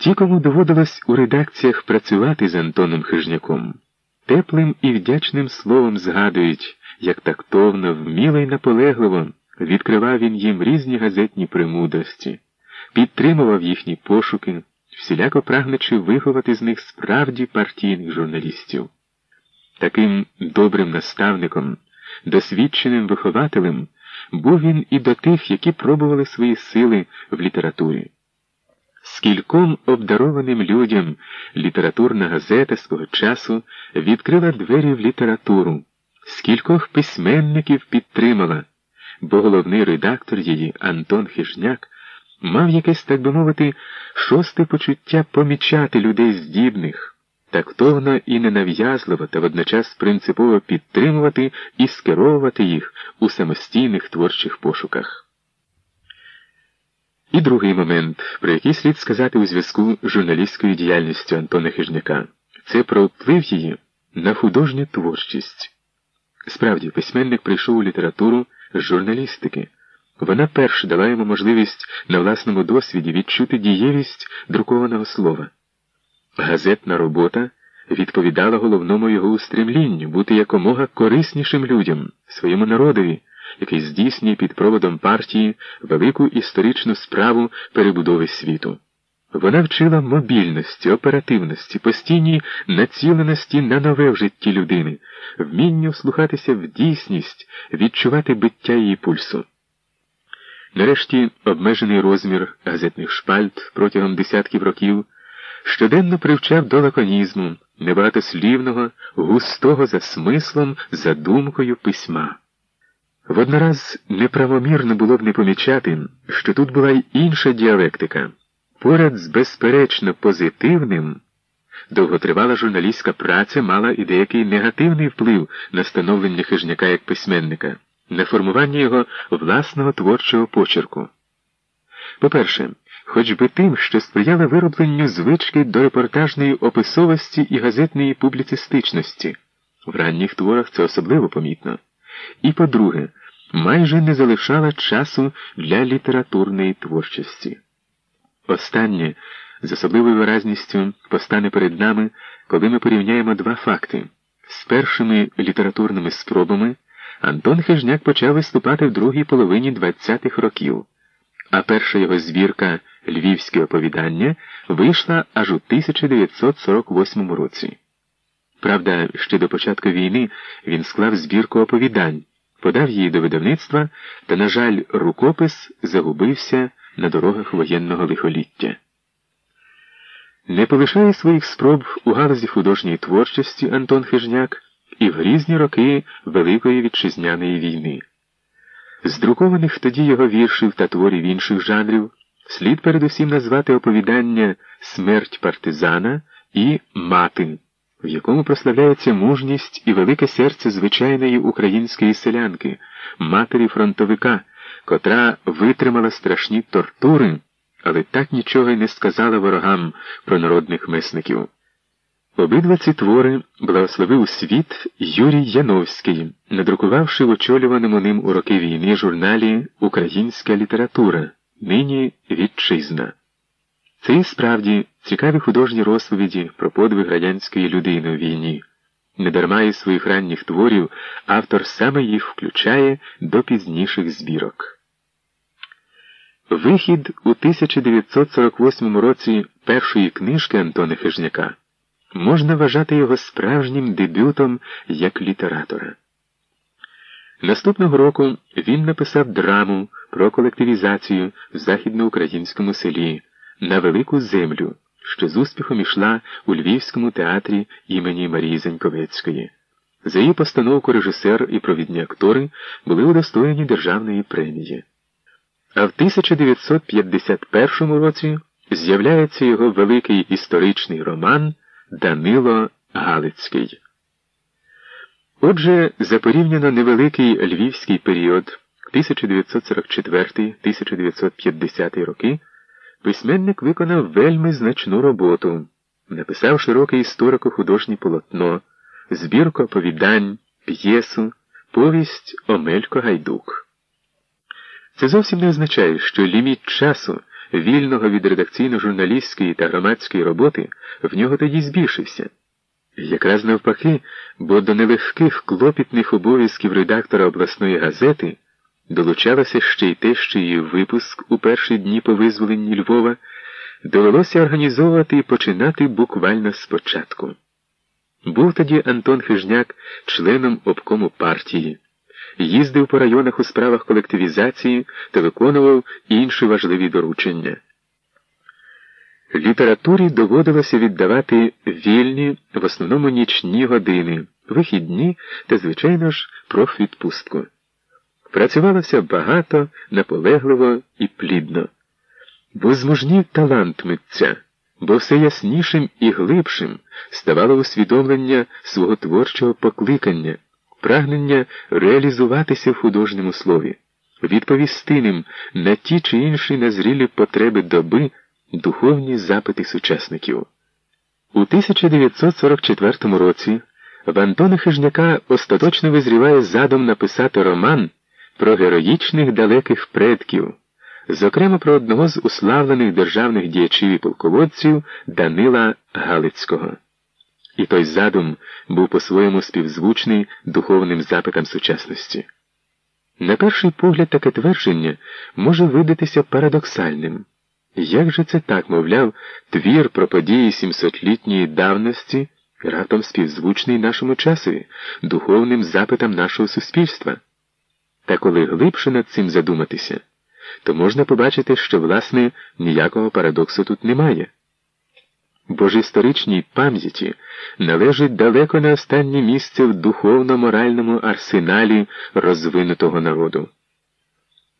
Ті, кому доводилось у редакціях працювати з Антоном Хижняком, теплим і вдячним словом згадують, як тактовно, вміло й наполегливо відкривав він їм різні газетні примудрості, підтримував їхні пошуки, всіляко прагнучи виховати з них справді партійних журналістів. Таким добрим наставником, досвідченим вихователем був він і до тих, які пробували свої сили в літературі. Скільком обдарованим людям літературна газета свого часу відкрила двері в літературу, скількох письменників підтримала, бо головний редактор її, Антон Хижняк, мав якесь, так би мовити, шосте почуття помічати людей здібних, тактовно і ненав'язливо та водночас принципово підтримувати і скеровувати їх у самостійних творчих пошуках. І другий момент, про який слід сказати у зв'язку з журналістською діяльністю Антона Хижняка, це про вплив її на художню творчість. Справді, письменник прийшов у літературу з журналістики. Вона перш дала йому можливість на власному досвіді відчути дієвість друкованого слова. Газетна робота відповідала головному його устремлінню бути якомога кориснішим людям, своєму народові який здійснює під проводом партії велику історичну справу перебудови світу. Вона вчила мобільності, оперативності, постійній націленості на нове в житті людини, вмінню вслухатися в дійсність, відчувати биття її пульсу. Нарешті обмежений розмір газетних шпальт протягом десятків років щоденно привчав до лаконізму, небагатослівного, густого за смислом, за думкою письма. Воднораз неправомірно було б не помічати, що тут була й інша діалектика. Поряд з безперечно позитивним, довготривала журналістська праця мала і деякий негативний вплив на становлення хижняка як письменника, на формування його власного творчого почерку. По-перше, хоч би тим, що сприяли виробленню звички до репортажної описовості і газетної публіцистичності. В ранніх творах це особливо помітно. І по-друге, майже не залишала часу для літературної творчості. Останнє з особливою виразністю постане перед нами, коли ми порівняємо два факти. З першими літературними спробами Антон Хижняк почав виступати в другій половині 20-х років, а перша його збірка Львівське оповідання вийшла аж у 1948 році. Правда, ще до початку війни він склав збірку оповідань подав її до видавництва, та, на жаль, рукопис загубився на дорогах воєнного лихоліття. Не полишає своїх спроб у галузі художньої творчості Антон Хижняк і в грізні роки Великої Вітчизняної війни. З друкованих тоді його віршів та творів інших жанрів слід передусім назвати оповідання Смерть партизана і Мати в якому прославляється мужність і велике серце звичайної української селянки, матері фронтовика, котра витримала страшні тортури, але так нічого й не сказала ворогам про народних месників. Обидва ці твори благословив світ Юрій Яновський, надрукувавши в очолюваному ним у роки війни журналі Українська література, нині Вітчизна. Це і справді цікаві художні розповіді про подвиг радянської людини у війні. Недарма із своїх ранніх творів автор саме їх включає до пізніших збірок. Вихід у 1948 році першої книжки Антона Хижняка можна вважати його справжнім дебютом як літератора. Наступного року він написав драму про колективізацію в західноукраїнському селі на велику землю, що з успіхом ішла у Львівському театрі імені Марії Заньковецької. За її постановку режисер і провідні актори були удостоєні державної премії. А в 1951 році з'являється його великий історичний роман Данило Галицький. Отже, за порівняно невеликий львівський період 1944-1950 роки. Письменник виконав вельми значну роботу, написав широке історико-художнє полотно, збірку оповідань, п'єсу, повість Омелько Гайдук. Це зовсім не означає, що ліміт часу, вільного від редакційно-журналістської та громадської роботи в нього тоді збільшився. Якраз навпаки, бо до нелегких клопітних обов'язків редактора обласної газети долучалося ще й те, що її випуск у перші дні по визволенні Львова довелося організовувати і починати буквально спочатку. Був тоді Антон Хижняк членом обкому партії, їздив по районах у справах колективізації та виконував інші важливі доручення. Літературі доводилося віддавати вільні, в основному нічні години, вихідні та, звичайно ж, профвідпустку. Працювалося багато, наполегливо і плідно. Бо змужнів талант митця, бо все яснішим і глибшим ставало усвідомлення свого творчого покликання, прагнення реалізуватися в художньому слові, відповісти ним на ті чи інші незрілі потреби доби, духовні запити сучасників. У 1944 році в Антона Хижняка остаточно визріває задум написати роман про героїчних далеких предків, зокрема про одного з уславлених державних діячів і полководців Данила Галицького. І той задум був по-своєму співзвучний духовним запитам сучасності. На перший погляд, таке твердження може видатися парадоксальним. Як же це так, мовляв, твір про події сімсотлітньої давності раптом співзвучний нашому часові, духовним запитам нашого суспільства? Та коли глибше над цим задуматися, то можна побачити, що, власне, ніякого парадоксу тут немає. Бо ж історичній пам'яті належить далеко на останнє місце в духовно-моральному арсеналі розвинутого народу.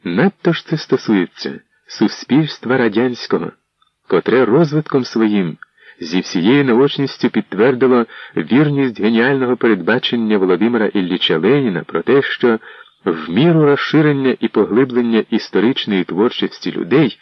Надто ж це стосується суспільства радянського, котре розвитком своїм зі всією наочністю підтвердило вірність геніального передбачення Володимира Ілліча Леніна про те, що в міру розширення і поглиблення історичної творчості людей